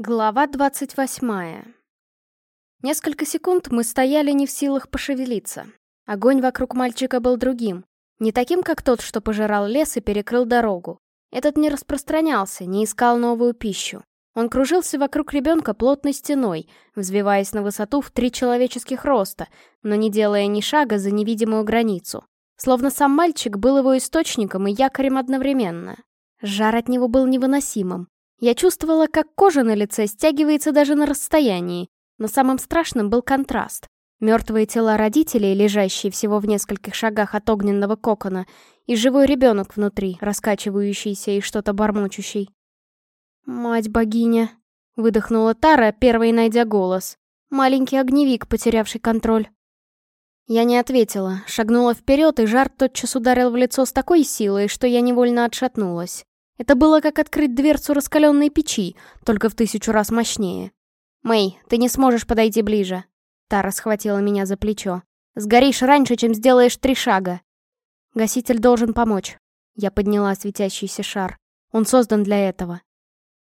Глава двадцать восьмая. Несколько секунд мы стояли не в силах пошевелиться. Огонь вокруг мальчика был другим. Не таким, как тот, что пожирал лес и перекрыл дорогу. Этот не распространялся, не искал новую пищу. Он кружился вокруг ребенка плотной стеной, взвиваясь на высоту в три человеческих роста, но не делая ни шага за невидимую границу. Словно сам мальчик был его источником и якорем одновременно. Жар от него был невыносимым. Я чувствовала, как кожа на лице стягивается даже на расстоянии, но самым страшным был контраст. Мертвые тела родителей, лежащие всего в нескольких шагах от огненного кокона, и живой ребенок внутри, раскачивающийся и что-то бормочущий. «Мать-богиня!» — выдохнула Тара, первой найдя голос. Маленький огневик, потерявший контроль. Я не ответила, шагнула вперед, и жар тотчас ударил в лицо с такой силой, что я невольно отшатнулась. Это было как открыть дверцу раскаленной печи, только в тысячу раз мощнее. «Мэй, ты не сможешь подойти ближе». Тара схватила меня за плечо. «Сгоришь раньше, чем сделаешь три шага». «Гаситель должен помочь». Я подняла светящийся шар. Он создан для этого.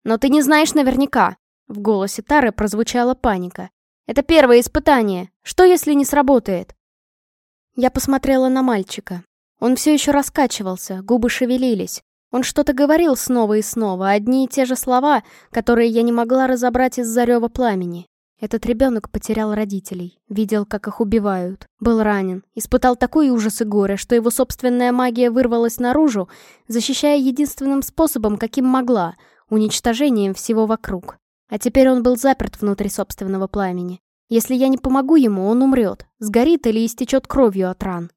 «Но ты не знаешь наверняка!» В голосе Тары прозвучала паника. «Это первое испытание. Что, если не сработает?» Я посмотрела на мальчика. Он все еще раскачивался, губы шевелились. Он что-то говорил снова и снова, одни и те же слова, которые я не могла разобрать из-за рева пламени. Этот ребенок потерял родителей, видел, как их убивают, был ранен, испытал такой ужас и горе, что его собственная магия вырвалась наружу, защищая единственным способом, каким могла — уничтожением всего вокруг. А теперь он был заперт внутри собственного пламени. Если я не помогу ему, он умрет, сгорит или истечет кровью от ран.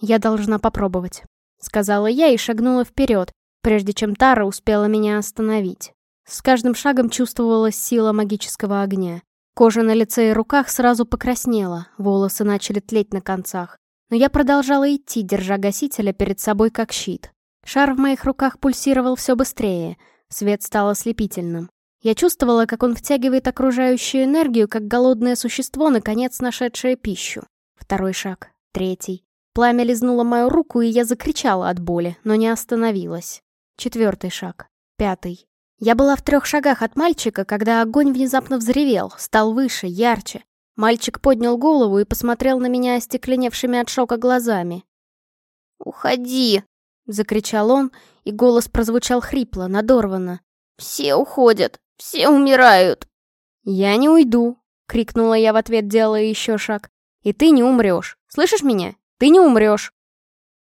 Я должна попробовать. — сказала я и шагнула вперед, прежде чем Тара успела меня остановить. С каждым шагом чувствовалась сила магического огня. Кожа на лице и руках сразу покраснела, волосы начали тлеть на концах. Но я продолжала идти, держа гасителя перед собой как щит. Шар в моих руках пульсировал все быстрее, свет стал ослепительным. Я чувствовала, как он втягивает окружающую энергию, как голодное существо, наконец нашедшее пищу. Второй шаг, третий. Пламя лизнуло мою руку, и я закричала от боли, но не остановилась. Четвертый шаг. Пятый. Я была в трех шагах от мальчика, когда огонь внезапно взревел, стал выше, ярче. Мальчик поднял голову и посмотрел на меня остекленевшими от шока глазами. «Уходи!» — закричал он, и голос прозвучал хрипло, надорвано. «Все уходят! Все умирают!» «Я не уйду!» — крикнула я в ответ, делая еще шаг. «И ты не умрешь! Слышишь меня? Ты не умрешь!»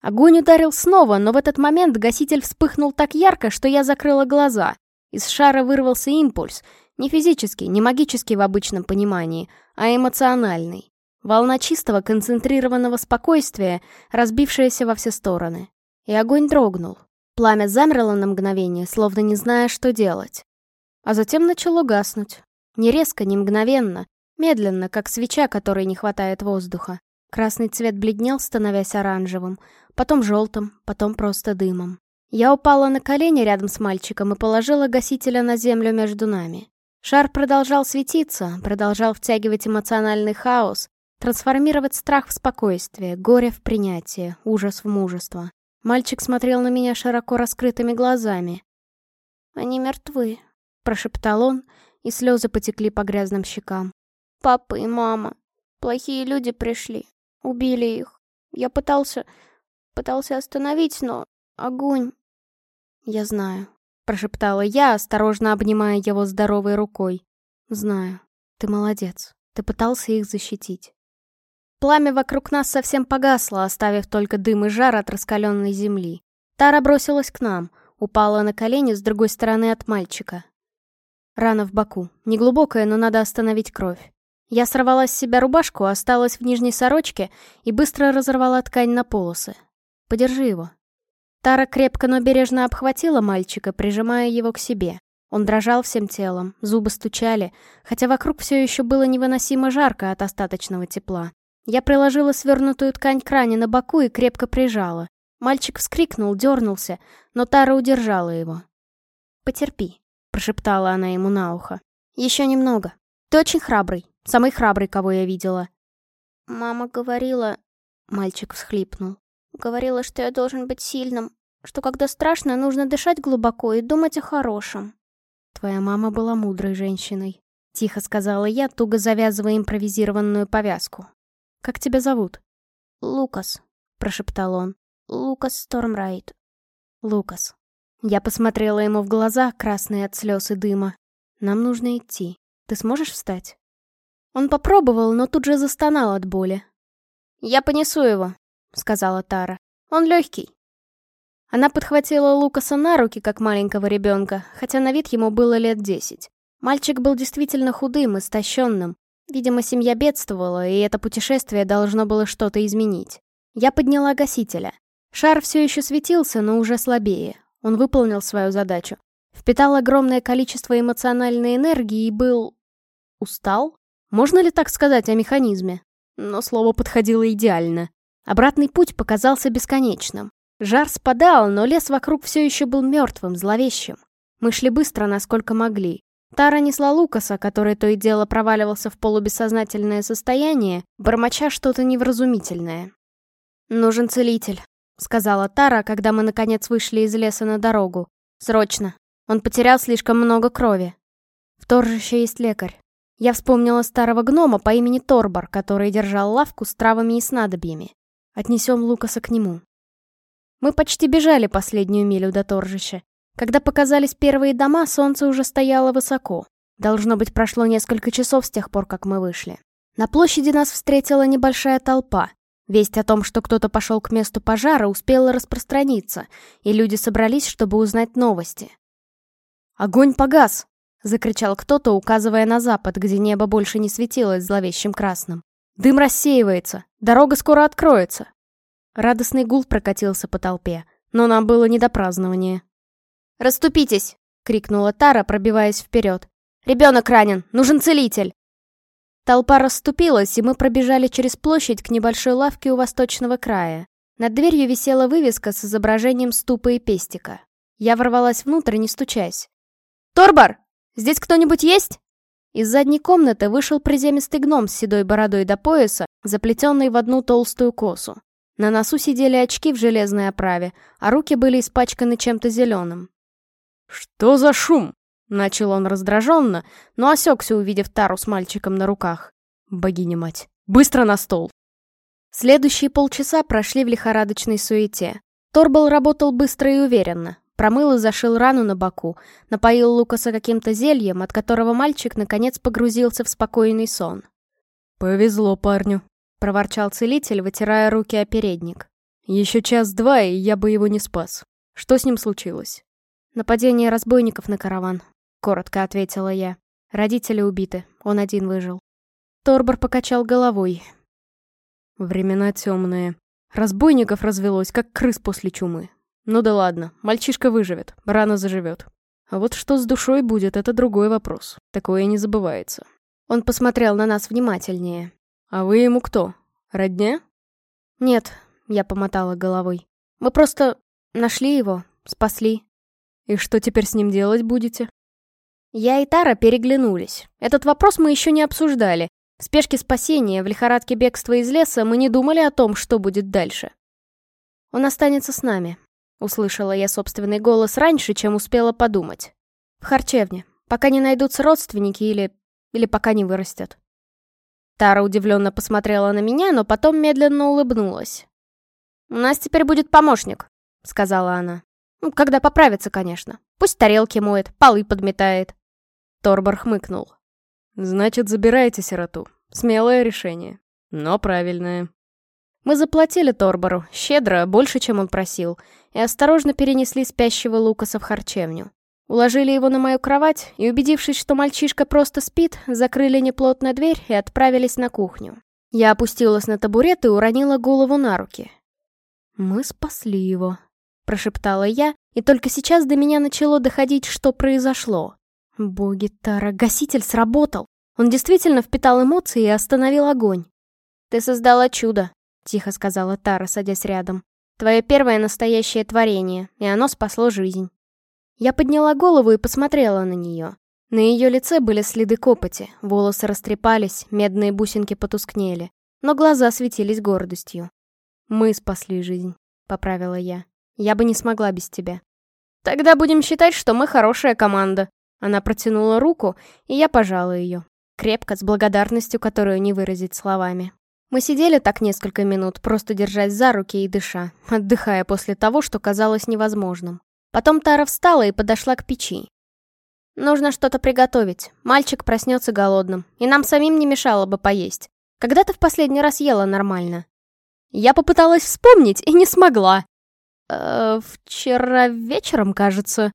Огонь ударил снова, но в этот момент гаситель вспыхнул так ярко, что я закрыла глаза. Из шара вырвался импульс. Не физический, не магический в обычном понимании, а эмоциональный. Волна чистого, концентрированного спокойствия, разбившаяся во все стороны. И огонь дрогнул. Пламя замерло на мгновение, словно не зная, что делать. А затем начало гаснуть. Не резко, не мгновенно. Медленно, как свеча, которой не хватает воздуха. Красный цвет бледнел, становясь оранжевым, потом желтым, потом просто дымом. Я упала на колени рядом с мальчиком и положила гасителя на землю между нами. Шар продолжал светиться, продолжал втягивать эмоциональный хаос, трансформировать страх в спокойствие, горе в принятие, ужас в мужество. Мальчик смотрел на меня широко раскрытыми глазами. «Они мертвы», — прошептал он, и слезы потекли по грязным щекам. «Папа и мама. Плохие люди пришли. Убили их. Я пытался... пытался остановить, но... огонь... Я знаю. Прошептала я, осторожно обнимая его здоровой рукой. Знаю. Ты молодец. Ты пытался их защитить. Пламя вокруг нас совсем погасло, оставив только дым и жар от раскаленной земли. Тара бросилась к нам, упала на колени с другой стороны от мальчика. Рана в боку. Неглубокая, но надо остановить кровь. Я сорвала с себя рубашку, осталась в нижней сорочке и быстро разорвала ткань на полосы. «Подержи его». Тара крепко, но бережно обхватила мальчика, прижимая его к себе. Он дрожал всем телом, зубы стучали, хотя вокруг все еще было невыносимо жарко от остаточного тепла. Я приложила свернутую ткань к ране на боку и крепко прижала. Мальчик вскрикнул, дернулся, но Тара удержала его. «Потерпи», — прошептала она ему на ухо. «Еще немного. Ты очень храбрый. Самый храбрый, кого я видела. Мама говорила... Мальчик всхлипнул. Говорила, что я должен быть сильным, что когда страшно, нужно дышать глубоко и думать о хорошем. Твоя мама была мудрой женщиной. Тихо сказала я, туго завязывая импровизированную повязку. «Как тебя зовут?» «Лукас», — прошептал он. «Лукас Стормрайт». «Лукас». Я посмотрела ему в глаза, красные от слез и дыма. «Нам нужно идти. Ты сможешь встать?» Он попробовал, но тут же застонал от боли. «Я понесу его», — сказала Тара. «Он легкий». Она подхватила Лукаса на руки, как маленького ребенка, хотя на вид ему было лет десять. Мальчик был действительно худым, истощенным. Видимо, семья бедствовала, и это путешествие должно было что-то изменить. Я подняла гасителя. Шар все еще светился, но уже слабее. Он выполнил свою задачу. Впитал огромное количество эмоциональной энергии и был... устал? Можно ли так сказать о механизме? Но слово подходило идеально. Обратный путь показался бесконечным. Жар спадал, но лес вокруг все еще был мертвым, зловещим. Мы шли быстро, насколько могли. Тара несла Лукаса, который то и дело проваливался в полубессознательное состояние, бормоча что-то невразумительное. «Нужен целитель», — сказала Тара, когда мы наконец вышли из леса на дорогу. «Срочно. Он потерял слишком много крови. В торжище есть лекарь. Я вспомнила старого гнома по имени Торбор, который держал лавку с травами и снадобьями. Отнесем Лукаса к нему». Мы почти бежали последнюю милю до торжища. Когда показались первые дома, солнце уже стояло высоко. Должно быть, прошло несколько часов с тех пор, как мы вышли. На площади нас встретила небольшая толпа. Весть о том, что кто-то пошел к месту пожара, успела распространиться, и люди собрались, чтобы узнать новости. «Огонь погас!» — закричал кто-то, указывая на запад, где небо больше не светилось зловещим красным. «Дым рассеивается! Дорога скоро откроется!» Радостный гул прокатился по толпе, но нам было не до празднования. «Раступитесь!» — крикнула Тара, пробиваясь вперед. «Ребенок ранен! Нужен целитель!» Толпа расступилась, и мы пробежали через площадь к небольшой лавке у восточного края. Над дверью висела вывеска с изображением ступа и пестика. Я ворвалась внутрь, не стучась. «Торбар! Здесь кто-нибудь есть?» Из задней комнаты вышел приземистый гном с седой бородой до пояса, заплетенный в одну толстую косу. На носу сидели очки в железной оправе, а руки были испачканы чем-то зеленым. «Что за шум?» — начал он раздраженно, но осекся, увидев Тару с мальчиком на руках. «Богиня-мать! Быстро на стол!» Следующие полчаса прошли в лихорадочной суете. Торбал работал быстро и уверенно. Промыл и зашил рану на боку, напоил Лукаса каким-то зельем, от которого мальчик наконец погрузился в спокойный сон. «Повезло парню», — проворчал целитель, вытирая руки о передник. «Еще час-два, и я бы его не спас. Что с ним случилось?» «Нападение разбойников на караван», — коротко ответила я. «Родители убиты, он один выжил». Торбор покачал головой. «Времена темные. Разбойников развелось, как крыс после чумы. Ну да ладно, мальчишка выживет, рано заживет. А вот что с душой будет, это другой вопрос. Такое не забывается». Он посмотрел на нас внимательнее. «А вы ему кто? Родня?» «Нет», — я помотала головой. «Мы просто нашли его, спасли». И что теперь с ним делать будете? Я и Тара переглянулись. Этот вопрос мы еще не обсуждали. В спешке спасения, в лихорадке бегства из леса мы не думали о том, что будет дальше. Он останется с нами. Услышала я собственный голос раньше, чем успела подумать. В харчевне. Пока не найдутся родственники или... или пока не вырастет. Тара удивленно посмотрела на меня, но потом медленно улыбнулась. «У нас теперь будет помощник», — сказала она. Ну, когда поправится, конечно. Пусть тарелки моет, полы подметает. Торбор хмыкнул. Значит, забирайте сироту. Смелое решение. Но правильное. Мы заплатили Торбору, щедро, больше, чем он просил, и осторожно перенесли спящего Лукаса в харчевню. Уложили его на мою кровать и, убедившись, что мальчишка просто спит, закрыли неплотно дверь и отправились на кухню. Я опустилась на табурет и уронила голову на руки. Мы спасли его. — прошептала я, и только сейчас до меня начало доходить, что произошло. Боги Тара, гаситель сработал. Он действительно впитал эмоции и остановил огонь. «Ты создала чудо», — тихо сказала Тара, садясь рядом. «Твое первое настоящее творение, и оно спасло жизнь». Я подняла голову и посмотрела на нее. На ее лице были следы копоти, волосы растрепались, медные бусинки потускнели, но глаза светились гордостью. «Мы спасли жизнь», — поправила я. Я бы не смогла без тебя. Тогда будем считать, что мы хорошая команда. Она протянула руку, и я пожала ее. Крепко, с благодарностью, которую не выразить словами. Мы сидели так несколько минут, просто держась за руки и дыша, отдыхая после того, что казалось невозможным. Потом Тара встала и подошла к печи. «Нужно что-то приготовить. Мальчик проснется голодным, и нам самим не мешало бы поесть. Когда ты в последний раз ела нормально?» Я попыталась вспомнить и не смогла. «Э, «Вчера вечером, кажется».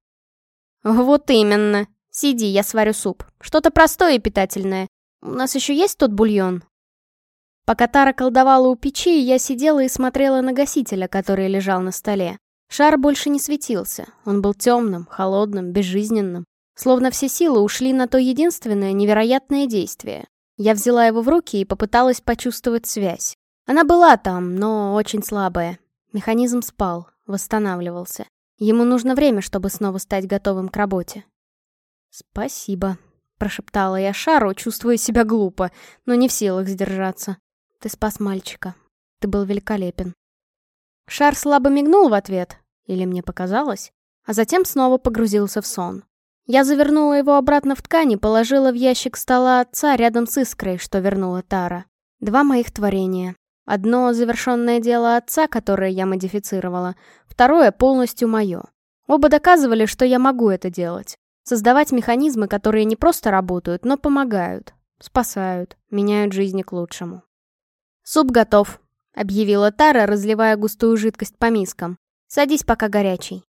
«Вот именно. Сиди, я сварю суп. Что-то простое и питательное. У нас еще есть тот бульон?» Пока Тара колдовала у печи, я сидела и смотрела на гасителя, который лежал на столе. Шар больше не светился. Он был темным, холодным, безжизненным. Словно все силы ушли на то единственное невероятное действие. Я взяла его в руки и попыталась почувствовать связь. Она была там, но очень слабая. Механизм спал, восстанавливался. Ему нужно время, чтобы снова стать готовым к работе. «Спасибо», — прошептала я Шару, чувствуя себя глупо, но не в силах сдержаться. «Ты спас мальчика. Ты был великолепен». Шар слабо мигнул в ответ, или мне показалось, а затем снова погрузился в сон. Я завернула его обратно в ткань и положила в ящик стола отца рядом с искрой, что вернула Тара. Два моих творения. Одно — завершенное дело отца, которое я модифицировала, второе — полностью мое. Оба доказывали, что я могу это делать. Создавать механизмы, которые не просто работают, но помогают, спасают, меняют жизни к лучшему. «Суп готов», — объявила Тара, разливая густую жидкость по мискам. «Садись, пока горячий».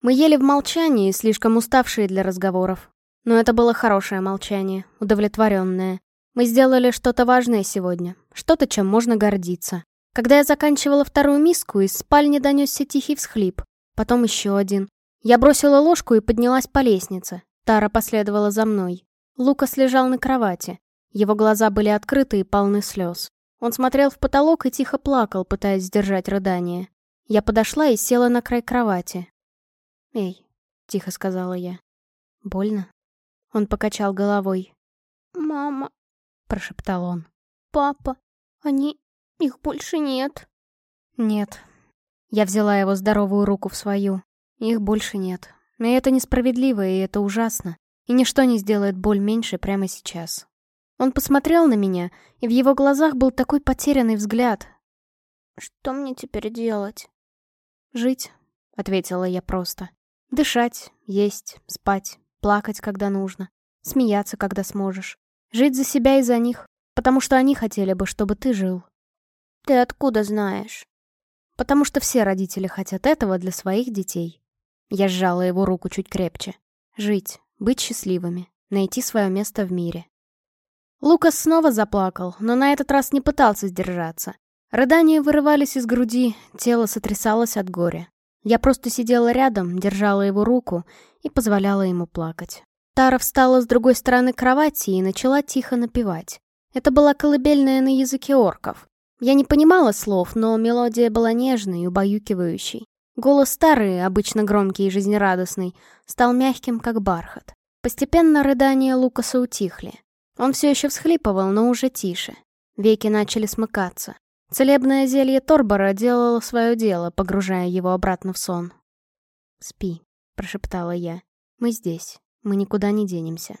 Мы ели в молчании, слишком уставшие для разговоров. Но это было хорошее молчание, удовлетворенное. Мы сделали что-то важное сегодня, что-то, чем можно гордиться. Когда я заканчивала вторую миску, из спальни донесся тихий всхлип, потом еще один. Я бросила ложку и поднялась по лестнице. Тара последовала за мной. Лукас лежал на кровати. Его глаза были открыты и полны слез. Он смотрел в потолок и тихо плакал, пытаясь сдержать рыдание. Я подошла и села на край кровати. «Эй», — тихо сказала я. «Больно?» Он покачал головой. «Мама», — прошептал он. «Папа, они... их больше нет». «Нет». Я взяла его здоровую руку в свою. Их больше нет. И это несправедливо, и это ужасно. И ничто не сделает боль меньше прямо сейчас. Он посмотрел на меня, и в его глазах был такой потерянный взгляд. «Что мне теперь делать?» «Жить», — ответила я просто. «Дышать, есть, спать, плакать, когда нужно, смеяться, когда сможешь. Жить за себя и за них, потому что они хотели бы, чтобы ты жил». «Ты откуда знаешь?» «Потому что все родители хотят этого для своих детей». Я сжала его руку чуть крепче. «Жить, быть счастливыми, найти свое место в мире». Лукас снова заплакал, но на этот раз не пытался сдержаться. Рыдания вырывались из груди, тело сотрясалось от горя. Я просто сидела рядом, держала его руку и позволяла ему плакать. Тара встала с другой стороны кровати и начала тихо напевать. Это была колыбельная на языке орков. Я не понимала слов, но мелодия была нежной и убаюкивающей. Голос старый, обычно громкий и жизнерадостный, стал мягким, как бархат. Постепенно рыдания Лукаса утихли. Он все еще всхлипывал, но уже тише. Веки начали смыкаться. Целебное зелье Торбора делало свое дело, погружая его обратно в сон. «Спи», — прошептала я. «Мы здесь. Мы никуда не денемся».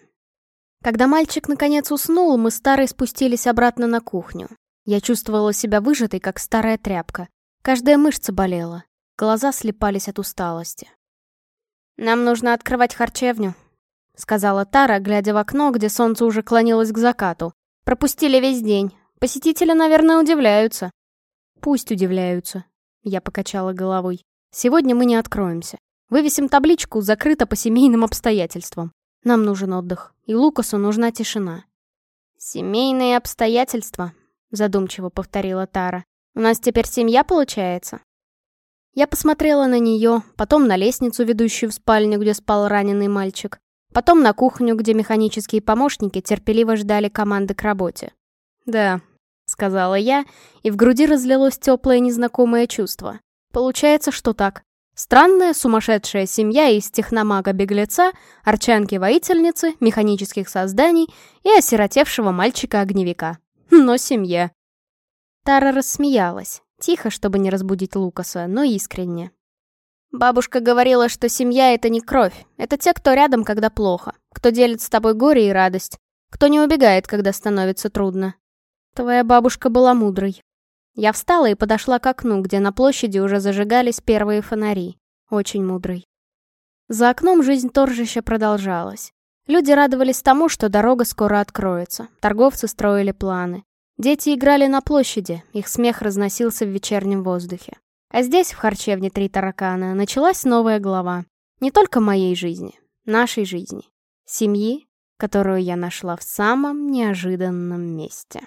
Когда мальчик наконец уснул, мы старой спустились обратно на кухню. Я чувствовала себя выжатой, как старая тряпка. Каждая мышца болела. Глаза слепались от усталости. «Нам нужно открывать харчевню», — сказала Тара, глядя в окно, где солнце уже клонилось к закату. «Пропустили весь день. Посетители, наверное, удивляются». «Пусть удивляются», — я покачала головой. «Сегодня мы не откроемся. Вывесим табличку «Закрыто по семейным обстоятельствам». Нам нужен отдых, и Лукасу нужна тишина». «Семейные обстоятельства», — задумчиво повторила Тара. «У нас теперь семья получается?» Я посмотрела на нее, потом на лестницу, ведущую в спальню, где спал раненый мальчик. Потом на кухню, где механические помощники терпеливо ждали команды к работе. «Да», — сказала я, и в груди разлилось теплое незнакомое чувство. «Получается, что так. Странная сумасшедшая семья из техномага-беглеца, арчанки-воительницы, механических созданий и осиротевшего мальчика-огневика. Но семья». Тара рассмеялась, тихо, чтобы не разбудить Лукаса, но искренне. Бабушка говорила, что семья — это не кровь. Это те, кто рядом, когда плохо. Кто делит с тобой горе и радость. Кто не убегает, когда становится трудно. Твоя бабушка была мудрой. Я встала и подошла к окну, где на площади уже зажигались первые фонари. Очень мудрой. За окном жизнь торжища продолжалась. Люди радовались тому, что дорога скоро откроется. Торговцы строили планы. Дети играли на площади, их смех разносился в вечернем воздухе. А здесь, в харчевне «Три таракана», началась новая глава. Не только моей жизни, нашей жизни. Семьи, которую я нашла в самом неожиданном месте.